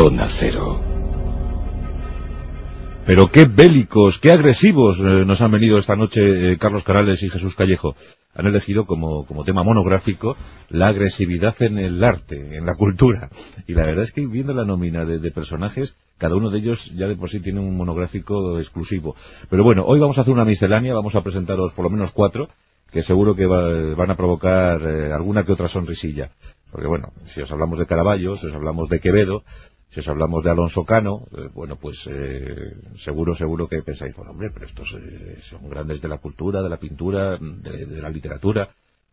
Zona. Pero qué bélicos, qué agresivos eh, nos han venido esta noche eh, Carlos Carales y Jesús Callejo. Han elegido como, como tema monográfico la agresividad en el arte, en la cultura. Y la verdad es que viendo la nómina de, de personajes, cada uno de ellos ya de por sí tiene un monográfico exclusivo. Pero bueno, hoy vamos a hacer una miscelánea, vamos a presentaros por lo menos cuatro, que seguro que va- van a provocar eh, alguna que otra sonrisilla. Porque bueno, si os hablamos de Caravaggio, si os hablamos de Quevedo, si os hablamos de Alonso Cano, eh, bueno, pues eh, seguro, seguro que pensáis, bueno, hombre, pero estos eh, son grandes de la cultura, de la pintura, de, de la literatura,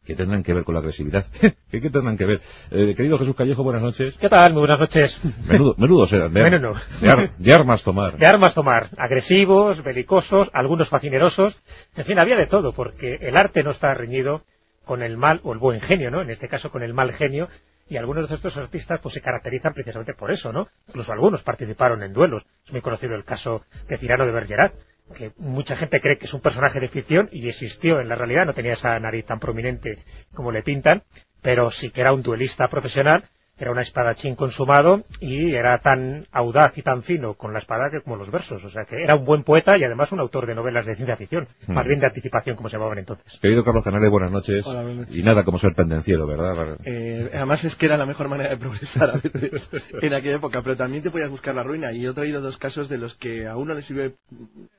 que tendrán que ver con la agresividad. ¿Qué, qué tendrán que ver? Eh, querido Jesús Callejo, buenas noches. ¿Qué tal? Muy buenas noches. Menudo, menudos eran, de, Bueno, no. de ar- de armas tomar. De armas tomar, agresivos, belicosos, algunos fascinerosos, en fin, había de todo, porque el arte no está reñido con el mal o el buen genio, ¿no? En este caso con el mal genio, y algunos de estos artistas pues se caracterizan precisamente por eso, ¿no? Incluso algunos participaron en duelos. Es muy conocido el caso de Cirano de Bergerac, que mucha gente cree que es un personaje de ficción y existió en la realidad, no tenía esa nariz tan prominente como le pintan, pero sí que era un duelista profesional, era un espadachín consumado y era tan audaz y tan fino con la espada que como los versos, o sea que era un buen poeta y además un autor de novelas de ciencia ficción, más Mm. bien de anticipación como se llamaban entonces. Querido Carlos Canales, buenas noches. Hola, buenas noches. Y nada como ser pendenciero, ¿verdad? Eh, además es que era la mejor manera de progresar a veces en aquella época, pero también te podías buscar la ruina. Y yo he traído dos casos de los que a uno le sirve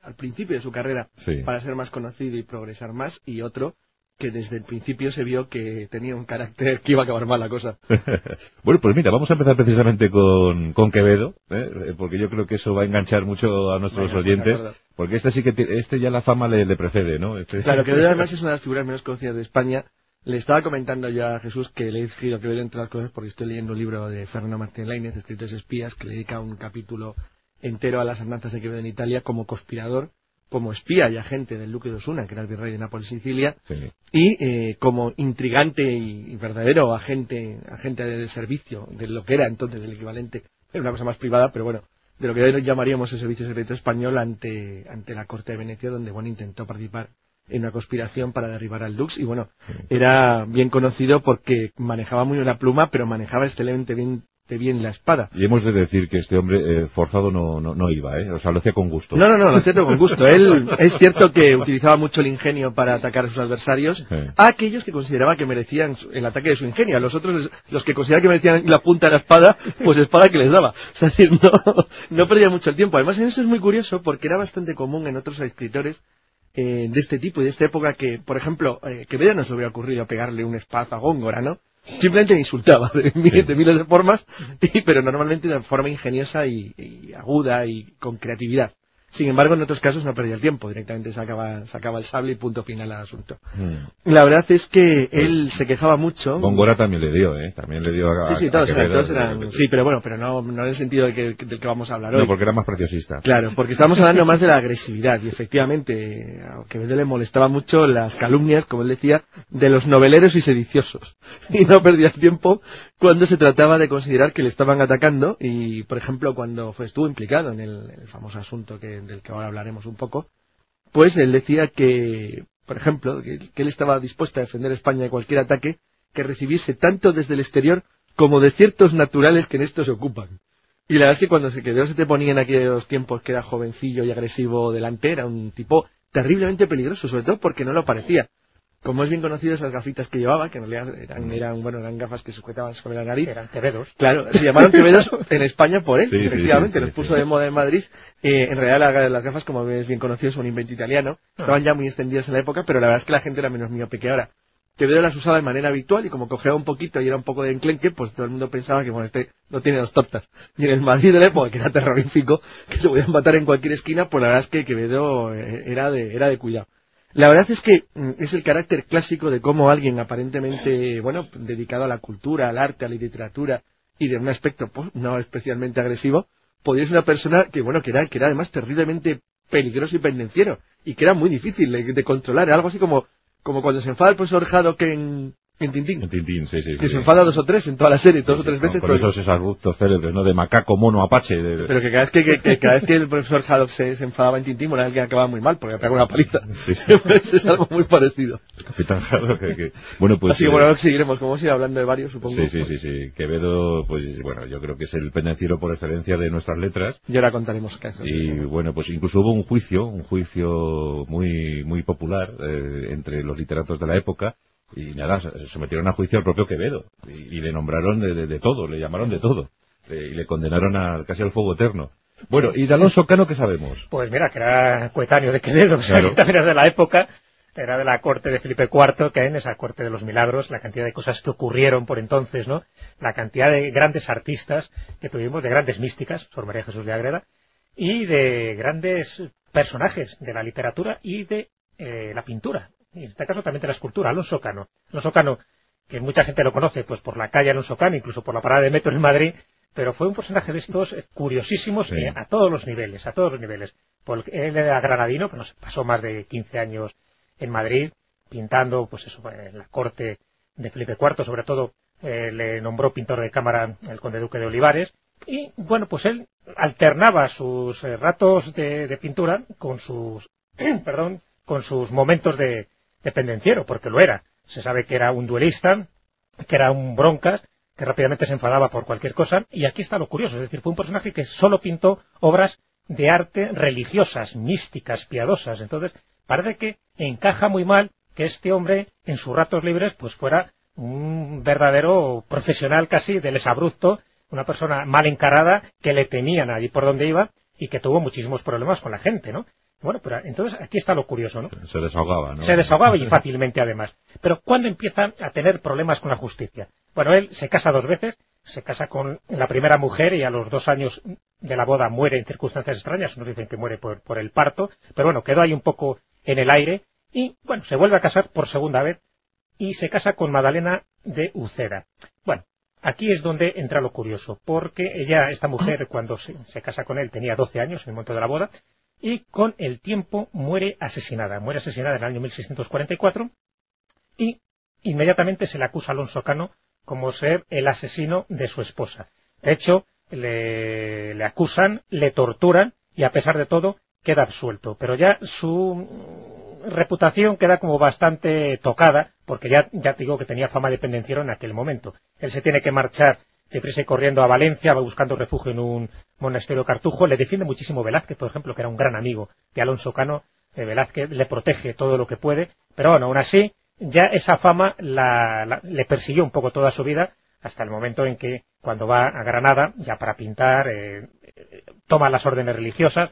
al principio de su carrera Sí. para ser más conocido y progresar más, y otro que desde el principio se vio que tenía un carácter que iba a acabar mal la cosa. Bueno, pues mira, vamos a empezar precisamente con, con Quevedo, ¿eh? porque yo creo que eso va a enganchar mucho a nuestros Venga, pues, oyentes, porque este sí que ti- este ya la fama le, le precede, ¿no? Este- Claro, que además es una de las figuras menos conocidas de España. Le estaba comentando yo a Jesús que le he elegido que ver entre las cosas porque estoy leyendo un libro de Fernando Martín Lainez, Escritores Espías, que le dedica un capítulo entero a las andanzas de Quevedo en Italia como conspirador, como espía y agente del duque de Osuna, que era el virrey de Nápoles y Sicilia, Sí. y eh, como intrigante y, verdadero agente, agente del servicio, de lo que era entonces el equivalente, era una cosa más privada, pero bueno, de lo que hoy llamaríamos el servicio secreto español ante, ante la corte de Venecia, donde bueno intentó participar en una conspiración para derribar al Dux y bueno, era bien conocido porque manejaba muy la pluma, pero manejaba excelentemente bien, bien la espada. Y hemos de decir que este hombre eh, forzado no, no, no iba, ¿eh? O sea, lo hacía con gusto. No, no, no, lo cierto con gusto. Él es cierto que utilizaba mucho el ingenio para atacar a sus adversarios, Sí. a aquellos que consideraba que merecían el ataque de su ingenio. A los otros, los que consideraban que merecían la punta de la espada, pues espada que les daba. Es decir, no, no perdía mucho el tiempo. Además, en eso es muy curioso porque era bastante común en otros escritores eh, de este tipo y de esta época que, por ejemplo, eh, Quevedo no se le hubiera ocurrido pegarle un espadazo a Góngora, ¿no? Simplemente le insultaba de, mi- de miles de formas, y- pero normalmente de forma ingeniosa y, y aguda y con creatividad. Sin embargo, en otros casos no perdía el tiempo, directamente sacaba, sacaba el sable y punto final al asunto. Mm. La verdad es que él se quejaba mucho. Góngora también le dio, ¿eh? También le dio a, Sí, sí, a todos eran, todos eran- sí, pero bueno, pero no, no en el sentido de que, del que vamos a hablar hoy. No, porque era más preciosista. Claro, porque estamos hablando más de la agresividad y efectivamente a Quevedo le molestaba mucho las calumnias, como él decía, de los noveleros y sediciosos. Y no perdía el tiempo cuando se trataba de considerar que le estaban atacando y, por ejemplo, cuando fue, estuvo implicado en el, famoso asunto que, del que ahora hablaremos un poco, pues él decía que, por ejemplo, que, él estaba dispuesto a defender España de cualquier ataque que recibiese tanto desde el exterior como de ciertos naturales que en esto se ocupan. Y la verdad es que cuando se quedó se te ponía en aquellos tiempos que era jovencillo y agresivo delante, era un tipo terriblemente peligroso, sobre todo porque no lo parecía. Como es bien conocido esas gafitas que llevaba, que en realidad eran, eran, bueno, eran gafas que sujetaban sobre la nariz. Eran Quevedos. Claro, se llamaron Quevedos en España por él, Sí, efectivamente, sí, sí, los puso de moda en Madrid. Eh, en realidad la- las gafas, como es bien conocido, son un invento italiano. Estaban ya muy extendidas en la época, pero la verdad es que la gente era menos miope que ahora. Quevedo las usaba de manera habitual y como cojeaba un poquito y era un poco de enclenque, pues todo el mundo pensaba que, bueno, este no tiene dos tortas. Y en el Madrid de la época, que era terrorífico, que se podían matar en cualquier esquina, pues la verdad es que Quevedo eh, era de, era de cuidado. La verdad es que mm, es el carácter clásico de cómo alguien aparentemente, bueno, dedicado a la cultura, al arte, a la literatura y de un aspecto pues, no especialmente agresivo, podía ser una persona que, bueno, que era, que era además terriblemente peligroso y pendenciero y que era muy difícil de, controlar. Algo así como, como cuando se enfada el profesor Haddock en, En Tintín. En Tintín, sí, sí. Que sí. se enfada dos o tres en toda la serie, dos Sí, o tres sí, veces. Con, pero- con esos célebres, ¿no? De macaco, mono, apache. de- Pero que cada vez que, que- que cada vez que el profesor Haddock se, se enfadaba en Tintín, bueno, que acababa muy mal, porque le pegaba una paliza. Sí. Pues es algo muy parecido. el Capitán Haddock, que, Bueno, pues... Así que eh, bueno, seguiremos, como ido hablando de varios, supongo. Sí, sí, sí, sí. Quevedo, pues bueno, yo creo que es el pendenciero por excelencia de nuestras letras. Y ahora contaremos casos. Y bueno, pues incluso hubo un juicio, un juicio muy muy popular eh, entre los literatos de la época. Y nada, se sometieron a juicio al propio Quevedo. Y, y le nombraron de, de- de todo, le llamaron de todo. Eh, y le condenaron a, casi al fuego eterno. Bueno, ¿y de Alonso Cano qué sabemos? Pues mira, que era coetáneo de Quevedo, o sea, Claro. que también era de la época, era de la corte de Felipe IV, que en esa corte de los milagros, la cantidad de cosas que ocurrieron por entonces, ¿no? La cantidad de grandes artistas que tuvimos, de grandes místicas, Sor María Jesús de Agreda, y de grandes personajes de la literatura y de eh, la pintura. Y en este caso también de la escultura, Alonso Cano. Alonso Cano, que mucha gente lo conoce pues por la calle Alonso Cano, incluso por la parada de metro en Madrid, pero fue un personaje de estos eh, curiosísimos Sí. eh, a todos los niveles, a todos los niveles. Porque él era granadino, pero pasó más de 15 años en Madrid, pintando, pues eso, en la corte de Felipe IV, sobre todo, eh, le nombró pintor de cámara el conde duque de Olivares, y bueno, pues él alternaba sus eh, ratos de, de pintura con sus, perdón, con sus momentos de, de pendenciero, porque lo era. Se sabe que era un duelista, que era un broncas, que rápidamente se enfadaba por cualquier cosa, y aquí está lo curioso, es decir, fue un personaje que solo pintó obras de arte religiosas, místicas, piadosas. Entonces, parece que encaja muy mal que este hombre, en sus ratos libres, pues fuera un verdadero profesional casi del exabrupto, una persona mal encarada, que le temían allí por donde iba, y que tuvo muchísimos problemas con la gente, ¿no? Bueno, pero entonces aquí está lo curioso, ¿no? Se desahogaba, ¿no? Se desahogaba y fácilmente además. Pero ¿cuándo empieza a tener problemas con la justicia? Bueno, él se casa dos veces, se casa con la primera mujer y a los dos años de la boda muere en circunstancias extrañas, nos dicen que muere por, por el parto, pero bueno, quedó ahí un poco en el aire y bueno, se vuelve a casar por segunda vez y se casa con Madalena de Uceda. Bueno, aquí es donde entra lo curioso, porque ella, esta mujer, cuando se, se casa con él, tenía 12 años en el momento de la boda, y con el tiempo muere asesinada. Muere asesinada en el año 1644 y inmediatamente se le acusa a Alonso Cano como ser el asesino de su esposa. De hecho, le, le acusan, le torturan y a pesar de todo queda absuelto. Pero ya su reputación queda como bastante tocada porque ya, ya digo que tenía fama de pendenciero en aquel momento. Él se tiene que marchar deprisa y corriendo a Valencia, va buscando refugio en un monasterio cartujo, le defiende muchísimo Velázquez, por ejemplo, que era un gran amigo de Alonso Cano, eh, Velázquez le protege todo lo que puede, pero bueno, aún así, ya esa fama la- la- le persiguió un poco toda su vida, hasta el momento en que, cuando va a Granada, ya para pintar, eh, toma las órdenes religiosas,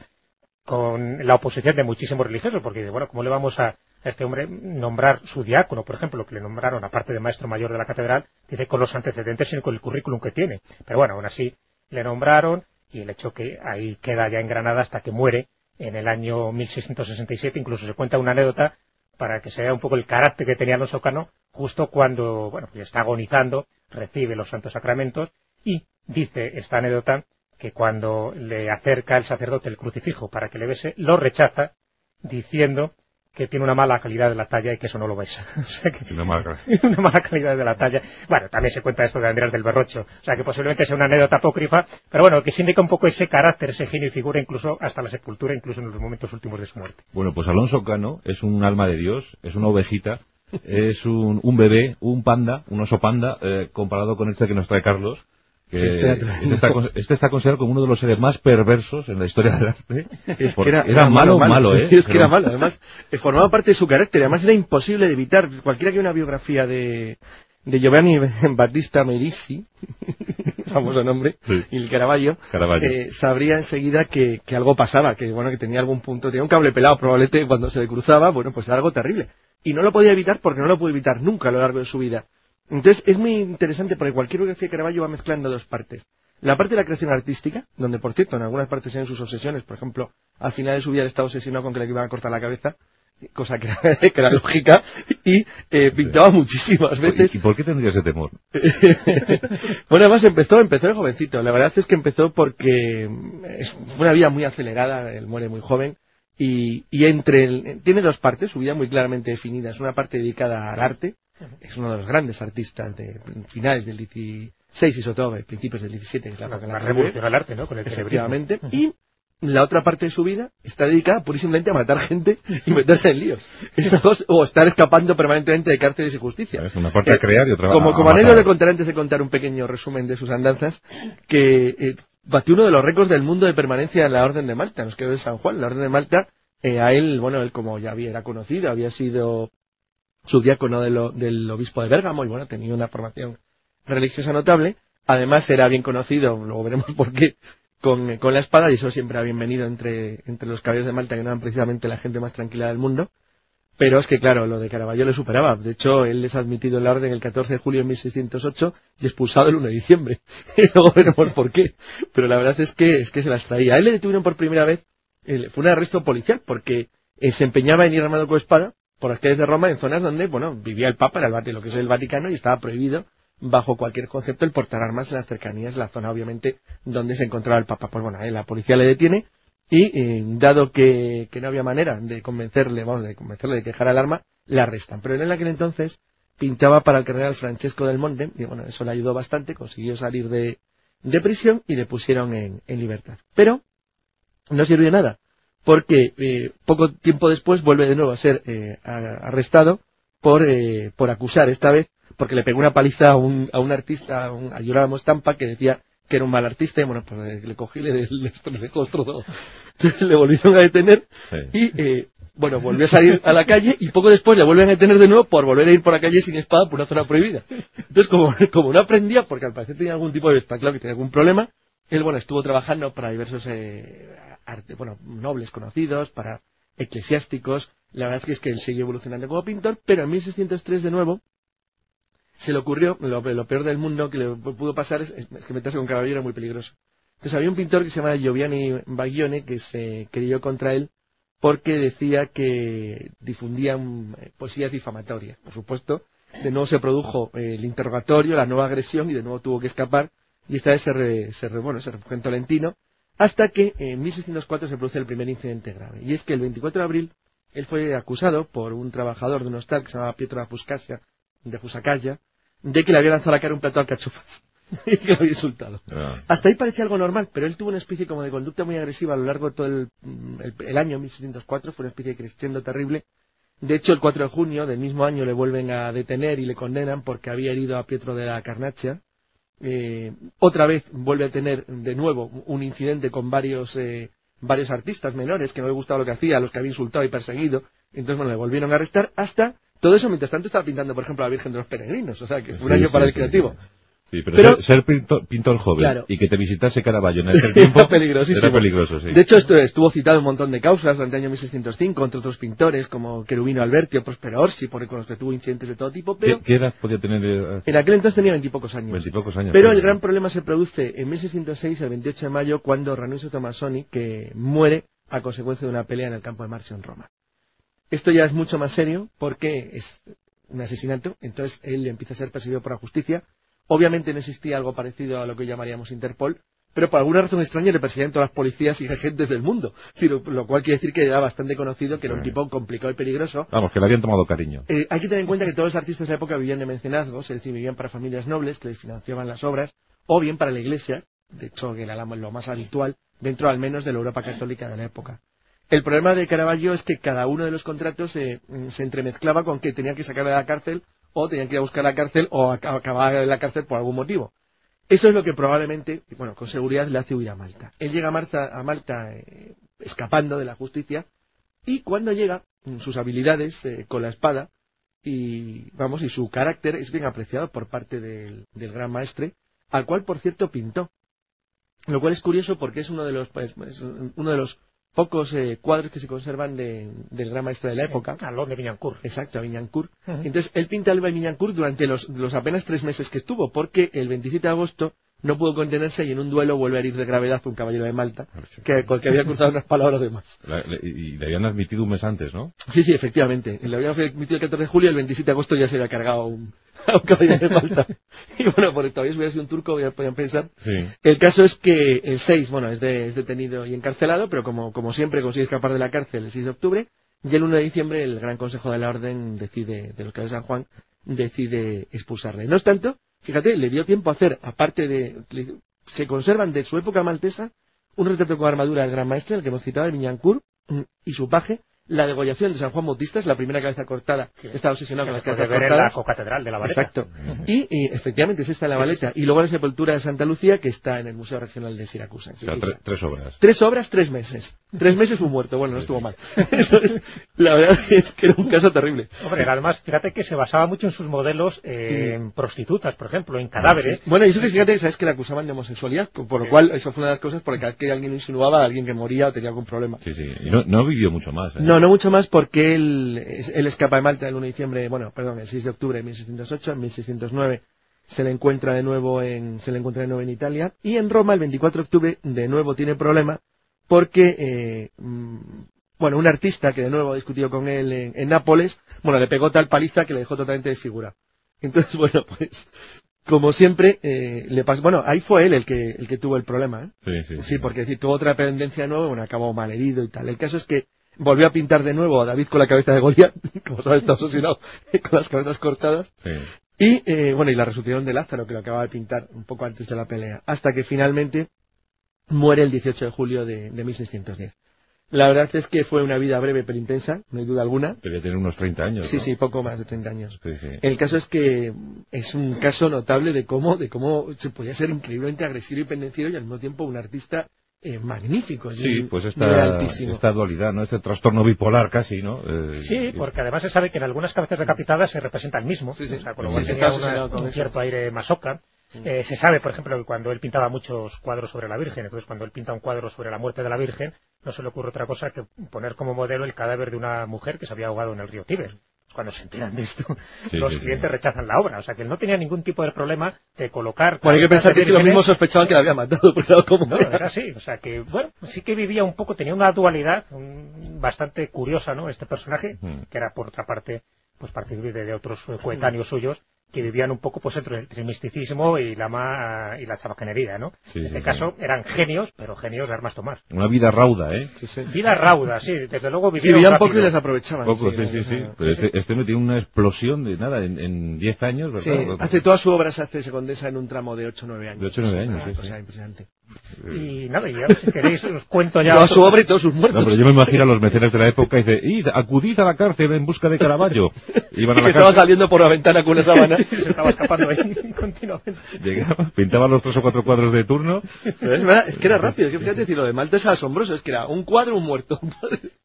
con la oposición de muchísimos religiosos, porque bueno, ¿cómo le vamos a este hombre nombrar su diácono, por ejemplo, que le nombraron, aparte de maestro mayor de la catedral, dice con los antecedentes y con el currículum que tiene. Pero bueno, aún así le nombraron y el hecho que ahí queda ya en Granada hasta que muere en el año 1667. Incluso se cuenta una anécdota para que se vea un poco el carácter que tenía Alonso Cano, justo cuando, bueno, pues está agonizando, recibe los santos sacramentos y dice esta anécdota que cuando le acerca el sacerdote el crucifijo para que le bese, lo rechaza diciendo que tiene una mala calidad de la talla y que eso no lo besa. O sea que Una mala calidad de la talla. Bueno, también se cuenta esto de Andrés del Berrocho, o sea que posiblemente sea una anécdota apócrifa, pero bueno, que sí indica un poco ese carácter, ese genio y figura incluso hasta la sepultura, incluso en los momentos últimos de su muerte. Bueno, pues Alonso Cano es un alma de Dios, es una ovejita, es un, un bebé, un panda, un oso panda, eh, comparado con este que nos trae Carlos. Sí, este este, está, este está considerado como uno de los seres más perversos en la historia del arte. Es que Porque era, era malo, malo, ¿eh? Es que Pero- era malo, además, eh, formaba parte de su carácter, además era imposible de evitar. Cualquiera que una biografía de, de Giovanni Battista Merisi, famoso nombre, Sí. y el Caravaggio, Caravaggio. eh, sabría enseguida que, que algo pasaba, que bueno, que tenía algún punto, tenía un cable pelado probablemente cuando se le cruzaba, bueno, pues era algo terrible. Y no lo podía evitar porque no lo pudo evitar nunca a lo largo de su vida. Entonces es muy interesante porque cualquier biografía de Caravaggio va mezclando dos partes. La parte de la creación artística, donde por cierto en algunas partes eran sus obsesiones, por ejemplo, al final de su vida él estaba obsesionado con que le iban a cortar la cabeza, cosa que era, que era lógica, y eh, pintaba muchísimas veces. ¿Y por qué tendría ese temor? bueno, además empezó, empezó de jovencito. La verdad es que empezó porque mm, es una vida muy acelerada, él muere muy joven, y, y entre el- tiene dos partes, su vida muy claramente definidas. Una parte dedicada al arte, es uno de los grandes artistas de finales del 16 y sobre todo de principios del 17, que es la la que revolucionó el arte, ¿no? Con el Efectivamente. Y la otra parte de su vida está dedicada pura y simplemente a matar gente y meterse en líos. o estar escapando permanentemente de cárceles y justicia. Es una parte a crear y otra Como, a, como anécdota de contar antes de contar un pequeño resumen de sus andanzas, que eh, batió uno de los récords del mundo de permanencia en la Orden de Malta, nos quedó de San Juan. La Orden de Malta, eh, a él, bueno, él como ya había, era conocido, había sido subdiácono de del obispo de Bérgamo y bueno, tenía una formación religiosa notable. Además era bien conocido, luego veremos por qué, con, con la espada y eso siempre ha bienvenido entre, entre los caballeros de Malta que no eran precisamente la gente más tranquila del mundo. Pero es que, claro, lo de Caravaggio le superaba. De hecho, él ha admitido en la orden el 14 de julio de 1608 y expulsado el 1 de diciembre. y luego veremos por qué. Pero la verdad es que, es que se las traía. A él le detuvieron por primera vez, fue un arresto policial porque eh, se empeñaba en ir armado con espada por las calles de Roma en zonas donde, bueno, vivía el Papa, era el, lo que es el Vaticano y estaba prohibido bajo cualquier concepto el portar armas en las cercanías la zona, obviamente, donde se encontraba el Papa. Pues bueno, la policía le detiene y, eh, dado que, no había manera de convencerle, vamos, de convencerle de quejar al arma, le arrestan. Pero él en aquel entonces pintaba para el cardenal Francesco del Monte y bueno, eso le ayudó bastante, consiguió salir de, de prisión y le pusieron en, en libertad. Pero no sirvió nada, porque eh, poco tiempo después vuelve de nuevo a ser eh, arrestado por, por acusar esta vez porque le pegó una paliza a un, a un artista, a, un, a Stampa, que decía que era un mal artista, y bueno, pues le cogí le, le, le Entonces le volvieron a detener, y eh, bueno, volvió a salir a la calle, y poco después le vuelven a detener de nuevo por volver a ir por la calle sin espada por una zona prohibida. Entonces, como, como no aprendía, porque al parecer tenía algún tipo de, está claro que tenía algún problema, él, bueno, estuvo trabajando para diversos, eh, arte, bueno, nobles conocidos, para eclesiásticos, la verdad es que es que él siguió evolucionando como pintor, pero en 1603 de nuevo, se le ocurrió, lo, peor del mundo que le pudo pasar es, que meterse con caballero era muy peligroso. Entonces había un pintor que se llama Gioviani Baglione que se creyó contra él porque decía que difundía eh, poesías difamatorias. Por supuesto, de nuevo se produjo eh, el interrogatorio, la nueva agresión y de nuevo tuvo que escapar y esta vez se, se, bueno, se refugió en Tolentino hasta que en 1604 se produce el primer incidente grave. Y es que el 24 de abril él fue acusado por un trabajador de un hostal que se llamaba Pietro Fuscasia, de Fusacaya, de que le había lanzado a la cara un plato de alcachofas y que lo había insultado. Ah. Hasta ahí parecía algo normal, pero él tuvo una especie como de conducta muy agresiva a lo largo de todo el, el, año 1604, fue una especie de crescendo terrible. De hecho, el 4 de junio del mismo año le vuelven a detener y le condenan porque había herido a Pietro de la Carnaccia. Eh, otra vez vuelve a tener de nuevo un incidente con varios, eh, varios artistas menores que no le gustaba lo que hacía, a los que había insultado y perseguido. Entonces, bueno, le volvieron a arrestar hasta todo eso mientras tanto estaba pintando, por ejemplo, a la Virgen de los Peregrinos, o sea, que fue un año para el creativo. Sí, pero, ser, pintor, joven y que te visitase Caravaggio en ese tiempo era peligroso, sí. De hecho, esto estuvo citado un montón de causas durante el año 1605 entre otros pintores como Querubino Alberti o Prospero Orsi, por con los que tuvo incidentes de todo tipo. Pero ¿Qué, edad podía tener? Eh, en aquel entonces tenía veintipocos años. Veintipocos años. Pero el gran problema se produce en 1606, el 28 de mayo, cuando Ranuccio Tomasoni, que muere a consecuencia de una pelea en el campo de Marsio en Roma. Esto ya es mucho más serio porque es un asesinato, entonces él empieza a ser perseguido por la justicia. Obviamente no existía algo parecido a lo que llamaríamos Interpol, pero por alguna razón extraña le perseguían todas las policías y agentes del mundo. Lo cual quiere decir que era bastante conocido, que era un tipo complicado y peligroso. Vamos, que le habían tomado cariño. Eh, hay que tener en cuenta que todos los artistas de la época vivían de mecenazgos, es decir, vivían para familias nobles que les financiaban las obras, o bien para la iglesia, de hecho, que era lo más habitual, dentro al menos de la Europa católica de la época. El problema de Caravaggio es que cada uno de los contratos se entremezclaba con que tenían que sacarle de la cárcel o tenían que ir a buscar la cárcel o acabar en la cárcel por algún motivo. Eso es lo que probablemente, bueno, con seguridad le hace huir a Malta. Él llega a Malta, a Malta eh, escapando de la justicia y cuando llega, sus habilidades eh, con la espada y, vamos, y su carácter es bien apreciado por parte del, del gran maestre, al cual, por cierto, pintó. Lo cual es curioso porque es uno de los, pues, uno de los pocos eh, cuadros que se conservan del gran maestro de la época. Alón de Viñancourt. Exacto, a Viñancourt. Entonces, él pinta Alba de Viñancourt durante los, apenas tres meses que estuvo, porque el 27 de agosto no pudo contenerse y en un duelo vuelve a herir de gravedad un caballero de Malta, que, que había cruzado unas palabras de más. y le habían admitido un mes antes, ¿no? Sí, sí, efectivamente. Le habían admitido el 14 de julio y el 27 de agosto ya se había cargado un, a un caballero de Malta. y bueno, por todavía hubiera sido un turco, ya podían pensar. El caso es que el 6, bueno, es, es detenido y encarcelado, pero como, como siempre consigue escapar de la cárcel el 6 de octubre, y el 1 de diciembre el Gran Consejo de la Orden decide, de los que de San Juan, decide expulsarle. No obstante, fíjate, le dio tiempo a hacer, aparte de, se conservan de su época maltesa, un retrato con armadura del gran maestre, el que hemos citado, el Miñancur, y su paje, la degollación de San Juan Bautista es la primera cabeza cortada. Sí. Está obsesionado con las cabezas ver en la cortadas. cocatedral de la Valeta. Exacto. Y, y, efectivamente es esta en la Valeta. Y luego la sepultura de Santa Lucía, que está en el Museo Regional de Siracusa. O sea, tre- tres obras. Tres obras, tres meses. Tres meses un muerto. Bueno, no estuvo mal. Entonces, la verdad es que era un caso terrible. Hombre, además, fíjate que se basaba mucho en sus modelos eh, en prostitutas, por ejemplo, en cadáveres. Bueno, y eso que fíjate, sabes que la acusaban de homosexualidad, por lo Sí. cual eso fue una de las cosas por las que alguien insinuaba a alguien que moría o tenía algún problema. Sí, sí. Y no, no vivió mucho más. ¿eh? No, no mucho más porque él, él escapa de Malta el 1 de diciembre, bueno, perdón, el 6 de octubre de 1608, en 1609 se le encuentra de nuevo en, se le encuentra de nuevo en Italia y en Roma el 24 de octubre de nuevo tiene problema porque, eh, mm, bueno, un artista que de nuevo ha discutido con él en, en Nápoles, bueno, le pegó tal paliza que le dejó totalmente desfigurado. Entonces, bueno, pues, como siempre, eh, le pasó, bueno, ahí fue él el que, el que tuvo el problema, ¿eh? Sí, sí. Sí, porque decir, tuvo otra dependencia nueva, bueno, acabó mal herido y tal. El caso es que volvió a pintar de nuevo a David con la cabeza de Goliat, como sabes, está obsesionado con las cabezas cortadas. Sí. Y, eh, bueno, y la resucitación de Lázaro, que lo acababa de pintar un poco antes de la pelea, hasta que finalmente muere el 18 de julio de, de 1610. La verdad es que fue una vida breve pero intensa, no hay duda alguna. Debía tener unos 30 años. Sí, ¿no? sí, poco más de 30 años. Sí, sí. El caso es que es un caso notable de cómo, de cómo se podía ser increíblemente agresivo y pendenciero y al mismo tiempo un artista eh, magnífico. Sí, pues esta, altísimo. esta dualidad, ¿no? Este trastorno bipolar casi, ¿no? Eh, Sí, porque además se sabe que en algunas cabezas decapitadas se representa el mismo. Sí, sí. O sea, con lo cual sí, tenía está obsesionado una- con un cierto aire masoca. Eh, se sabe, por ejemplo, que cuando él pintaba muchos cuadros sobre la Virgen, entonces cuando él pinta un cuadro sobre la muerte de la Virgen, no se le ocurre otra cosa que poner como modelo el cadáver de una mujer que se había ahogado en el río Tíber. Cuando se enteran de esto, Sí, los sí, sí. clientes rechazan la obra. O sea, que él no tenía ningún tipo de problema de colocar... Bueno, hay que pensar que los mismos sospechaban que la había matado, pues claro, ¿cómo no, era? así. O sea que, bueno, sí que vivía un poco, tenía una dualidad mm, bastante curiosa, ¿no? Este personaje, Ujú. que era por otra parte, pues partir de, de otros eh, coetáneos suyos, que vivían un poco pues entre el misticismo y la ma- y la chabacanería, ¿no? Sí, en sí, este sí. caso eran genios, pero genios de armas tomar. Una vida rauda, ¿eh? Sí, sí. Vida rauda, sí, desde luego Sí, vivían rápido. poco y les aprovechaban. Poco, sí, sí, o sí. sea, Pero sí, este, este no tiene una explosión de nada en, en 10 años, ¿verdad? Sí, hace toda su obra se hace, se condensa en un tramo de 8 o 9 años. De ocho o nueve años, Una sí, cosa sí. impresionante. Y nada, y ya, si queréis os cuento ya... Toda otro- su obra y todos sus muertos. No, pero yo me imagino a los mecenas de la época y dice, id, acudid a la cárcel en busca de Caravaggio. Iban a la estaba saliendo por la ventana con una sábana. Sí, se estaba escapando ahí continuamente. llegaban, pintaban los tres o cuatro cuadros de turno. Pero es verdad, es que era rápido. Es que fíjate, decir, lo de Malta es asombroso. Es que era un cuadro, un muerto.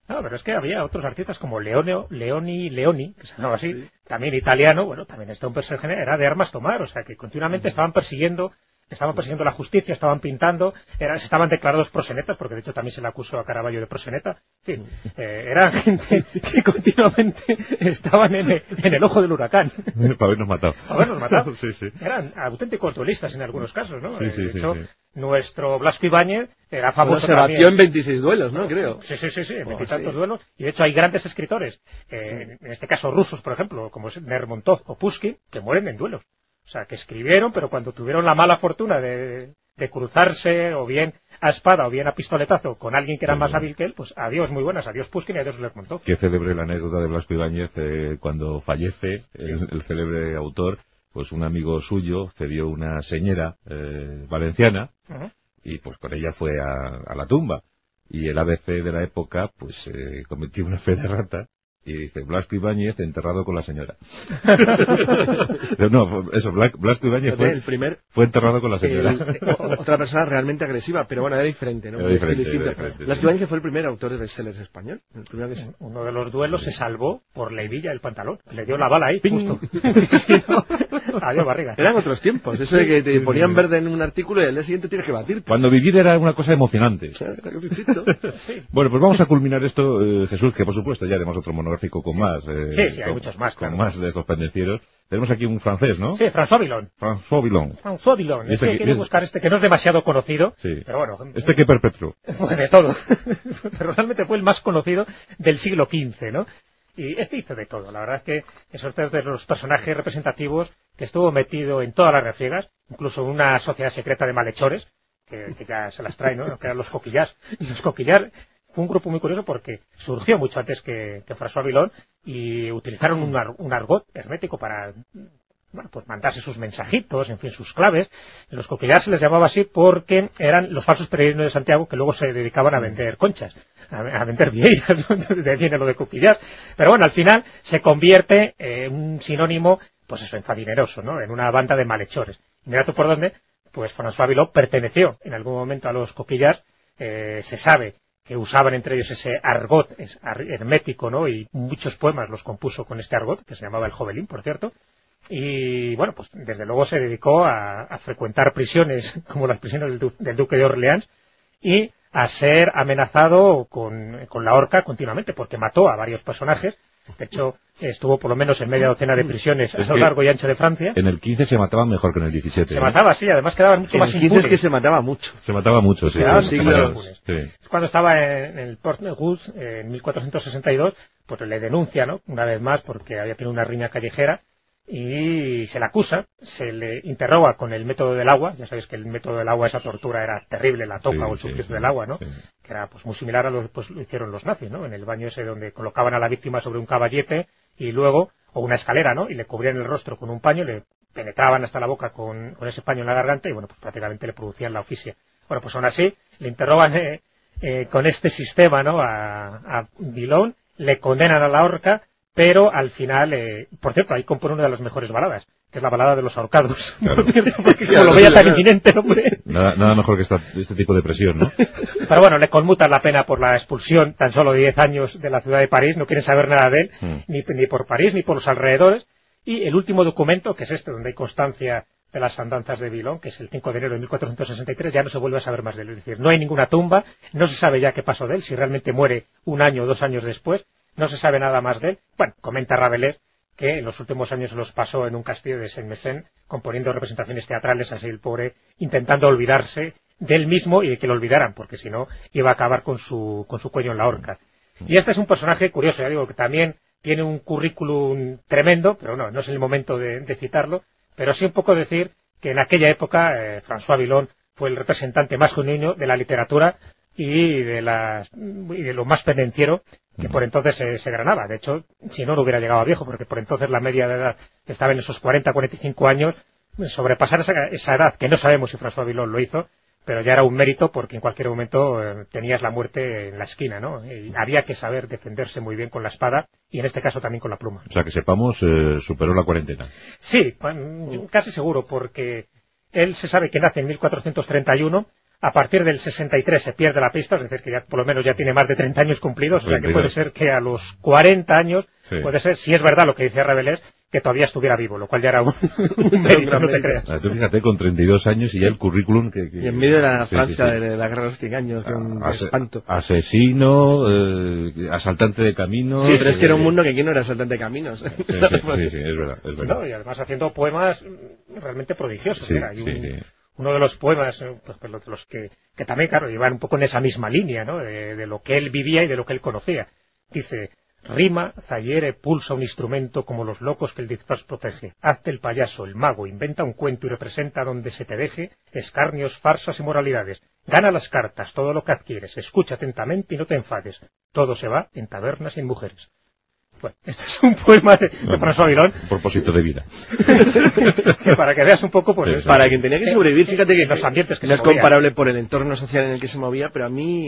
No, pero es que había otros artistas como Leoneo, Leoni Leoni, que se llamaba así, Sí. también italiano, bueno, también este un personaje era de armas tomar, o sea que continuamente estaban persiguiendo, estaban persiguiendo la justicia, estaban pintando, eran, estaban declarados prosenetas, porque de hecho también se le acusó a Caravaggio de proseneta, en fin, eh, eran gente que continuamente estaban en el, en el ojo del huracán. para habernos matado. Habernos matado. sí, sí. Eran auténticos duelistas en algunos casos, ¿no? Sí, Eh, sí, de hecho, sí. nuestro Blasco Ibáñez era Bueno, famoso se también. batió en 26 duelos, ¿no? Creo. Sí, sí, sí, sí, en Oh, sí. duelos. Y de hecho hay grandes escritores, eh, en este caso rusos, por ejemplo, como es Lermontov o Pushkin, que mueren en duelos. O sea, que escribieron, pero cuando tuvieron la mala fortuna de, de cruzarse, o bien a espada, o bien a pistoletazo, con alguien que era Sí. más hábil que él, pues adiós, muy buenas, adiós Pushkin y adiós Lermontov. Qué célebre la anécdota de Blasco Ibáñez eh, cuando fallece el, el célebre autor, pues un amigo suyo cedió una señora eh, valenciana y pues con ella fue a, a la tumba. Y el ABC de la época pues eh, cometió una fe de rata y dice Blasco Ibáñez enterrado con la señora. No, eso, Bla- Blasco Ibáñez el fue, primer, fue enterrado con la señora. el- otra persona realmente agresiva, pero bueno, era diferente, ¿no? Era diferente, era sí. Ibáñez fue el primer autor de bestsellers español. El primero que se- Uno de los duelos se salvó por la hebilla del pantalón. Le dio la bala ahí, Ping. justo. Adiós, barriga. Eran otros tiempos. Eso de que te ponían verde en un artículo y al día siguiente tienes que batirte. Cuando vivir era una cosa emocionante. Bueno, pues vamos a culminar esto, eh, Jesús, que por supuesto ya haremos otro monográfico con más. eh, Sí, sí, hay con- muchos más, Con más de estos pendencieros. Tenemos aquí un francés, ¿no? Sí, François Villon. François Villon. François Villon. ¿Y este qué- quiere buscar este que no es demasiado conocido. Sí. Pero bueno, Este que perpetró. Fue de todo. Pero realmente fue el más conocido del siglo XV, ¿no? Y este hizo de todo. La verdad es que es otro de los personajes representativos que estuvo metido en todas las refriegas, incluso en una sociedad secreta de malhechores, que, que ya se las trae, ¿no? Que eran los coquillás. Y los coquillar fue un grupo muy curioso porque surgió mucho antes que, que François Villon y utilizaron un, ar- un argot hermético para bueno, pues mandarse sus mensajitos, en fin, sus claves. Los coquillas se les llamaba así porque eran los falsos peregrinos de Santiago que luego se dedicaban a vender conchas, a, a vender viejas, de viene lo de coquillar. Pero bueno, al final se convierte en un sinónimo, pues eso, enfadineroso, ¿no? En una banda de malhechores. Mira tú por dónde, pues François Villot perteneció en algún momento a los coquillas, eh, se sabe que usaban entre ellos ese argot es hermético, ¿no? Y muchos poemas los compuso con este argot, que se llamaba el Jovelín, por cierto. Y bueno, pues desde luego se dedicó a, a frecuentar prisiones como las prisiones del, du- del duque de Orleans y a ser amenazado con, con la horca continuamente, porque mató a varios personajes. De hecho, estuvo por lo menos en media docena de prisiones a Es lo que- largo y ancho de Francia. En el 15 se mataban mejor que en el 17. Se ¿eh? mataba así, además quedaban mucho En más el 15 es impunes. que se mataba mucho. Se mataba mucho, sí. Quedaban sí, siglos sí, impunes. sí. Cuando estaba en el Port Negus, en 1462, pues le denuncia, ¿no? Una vez más, porque había tenido una riña callejera y se le acusa, se le interroga con el método del agua, ya sabéis que el método del agua, esa tortura era terrible, la toca Sí, o el suplicio sí, del agua, ¿no? sí. Que era pues muy similar a lo que pues, lo hicieron los nazis, ¿no? En el baño ese donde colocaban a la víctima sobre un caballete y luego, o una escalera, ¿no? Y le cubrían el rostro con un paño, le penetraban hasta la boca con, con ese paño en la garganta y bueno, pues prácticamente le producían la oficia. Bueno, pues aún así, le interrogan eh, eh, con este sistema, ¿no? A, a Dillon, le condenan a la horca, pero al final, eh, por cierto, ahí compone una de las mejores baladas, que es la balada de los ahorcados. Claro. Porque como lo veía tan inminente, hombre. Nada, nada mejor que esta- este tipo de presión, ¿no? Pero bueno, le conmutan la pena por la expulsión, tan solo de 10 años de la ciudad de París, no quieren saber nada de él, Mm. ni, ni por París, ni por los alrededores. Y el último documento, que es este, donde hay constancia de las andanzas de Villon, que es el 5 de enero de 1463, ya no se vuelve a saber más de él. Es decir, no hay ninguna tumba, no se sabe ya qué pasó de él, si realmente muere un año o dos años después, no se sabe nada más de él. Bueno, comenta Rabelais que en los últimos años los pasó en un castillo de Saint-Mézin, componiendo representaciones teatrales, así el pobre, intentando olvidarse del mismo y de que lo olvidaran, porque si no, iba a acabar con su, con su cuello en la horca. Y este es un personaje curioso, ya digo, que también tiene un currículum tremendo, pero no, no es el momento de, de citarlo, pero sí un poco decir que en aquella época eh, François Villon fue el representante más genuino de la literatura y de, las, y de lo más pendenciero que por entonces se, se granaba. De hecho, si no, no hubiera llegado a viejo, porque por entonces la media de edad estaba en esos 40, 45 años. Sobrepasar esa, esa edad, que no sabemos si François Villon lo hizo, pero ya era un mérito porque en cualquier momento eh, tenías la muerte en la esquina, ¿no? Y había que saber defenderse muy bien con la espada y en este caso también con la pluma. O sea, que sepamos, eh, superó la cuarentena. Sí, bueno, casi seguro, porque él se sabe que nace en 1431, a partir del 63 se pierde la pista, es decir, que ya por lo menos ya tiene más de 30 años cumplidos, o sea que 32. puede ser que a los 40 años, Sí. puede ser, si es verdad lo que dice Rabelais, que todavía estuviera vivo, lo cual ya era un, un mérito, no te creas. Ah, Tú fíjate, con 32 años y ya el currículum que... que- Y en medio de la Sí, Francia sí, sí. de la guerra de los 100 años, que un Ase- espanto. asesino, eh, asaltante de caminos... Sí, pero es que era un mundo que aquí no era saltante de caminos. Sí, sí, sí, sí, es verdad, es verdad. ¿no? Y además haciendo poemas realmente prodigiosos. Sí, era. Y sí, un- sí. Uno de los poemas, eh, pues, pues, los- los que, que también, claro, iban un poco en esa misma línea, ¿no? De, de lo que él vivía y de lo que él conocía. Dice, rima, zayere, pulsa un instrumento como los locos que el disfraz protege. Hazte el payaso, el mago, inventa un cuento y representa donde se te deje escarnios, farsas y moralidades. Gana las cartas, todo lo que adquieres, escucha atentamente y no te enfades. Todo se va en tabernas y en mujeres. Bueno, este es un poema de, de François Villon, Un propósito de vida. que para que veas un poco, pues, Sí. Para quien tenía que sobrevivir, fíjate que los ambientes que no se es movían. comparable por el entorno social en el que se movía, pero a mí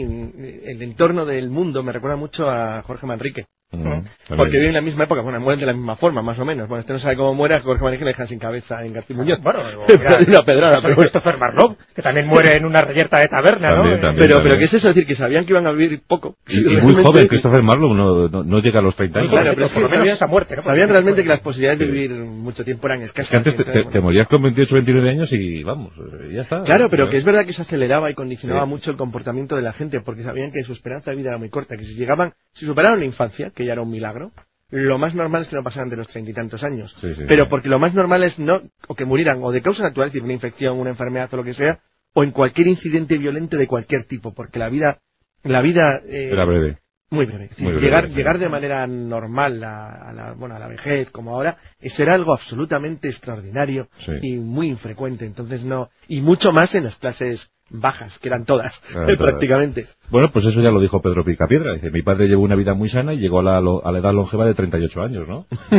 el entorno del mundo me recuerda mucho a Jorge Manrique. Mm. Porque viven en la misma época, bueno, mueren de la misma forma, más o menos. Bueno, este no sabe cómo muere, a Jorge Manrique le dejan sin cabeza en García Muñoz. Bueno, mira, una pedrada, pero. Christopher Marlowe, que también muere en una reyerta de taberna, ¿no? También, Eh, también. Pero, pero ¿qué es eso? Es decir, que sabían que iban a vivir poco. Y, y muy joven, Christopher Marlowe no, no, no llega a los 30 años. Claro, Por pero es lo que menos sabían, esa muerte, ¿no? sabían realmente que las posibilidades de Sí. vivir mucho tiempo eran Es escasas. que antes te, te- te morías con 28 o 29 años y vamos, eh, ya está. Claro, pero que es verdad que eso aceleraba y condicionaba Sí. mucho el comportamiento de la gente, porque sabían que su esperanza de vida era muy corta, que si llegaban, si superaron la infancia, que ya era un milagro, lo más normal es que no pasaran de los treinta y tantos años. Sí, sí, pero sí. porque lo más normal es no, o que murieran o de causa natural, es decir, una infección, una enfermedad o lo que sea, o en cualquier incidente violento de cualquier tipo, porque la vida, la vida, eh, Era breve. muy breve. Es decir, Muy breve, llegar, llegar de manera normal a, a la, bueno, a la vejez, como ahora, eso era algo absolutamente extraordinario y muy infrecuente. Entonces no, y mucho más en las clases bajas, que eran todas, prácticamente. Bueno, pues eso ya lo dijo Pedro Picapiedra. Dice, mi padre llevó una vida muy sana y llegó a la, a la edad longeva de 38 años, ¿no?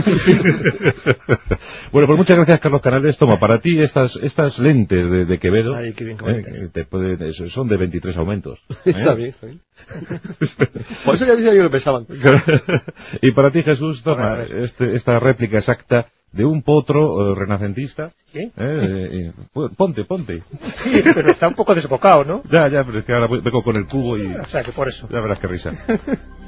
bueno, pues muchas gracias, Carlos Canales. Toma, para ti estas, estas lentes de, de Quevedo Ay, qué bien eh, te pueden- son de 23 aumentos. ¿eh? Está bien, está bien. Por eso ya decía yo que pesaban. y para ti, Jesús, toma este- esta réplica exacta de un potro eh, renacentista. ¿Sí? Eh, eh, eh, ponte, ponte. Sí, pero está un poco desbocado, ¿no? Ya, ya, pero es que ahora vengo con el cubo y O sea que por eso. ya verás qué risa.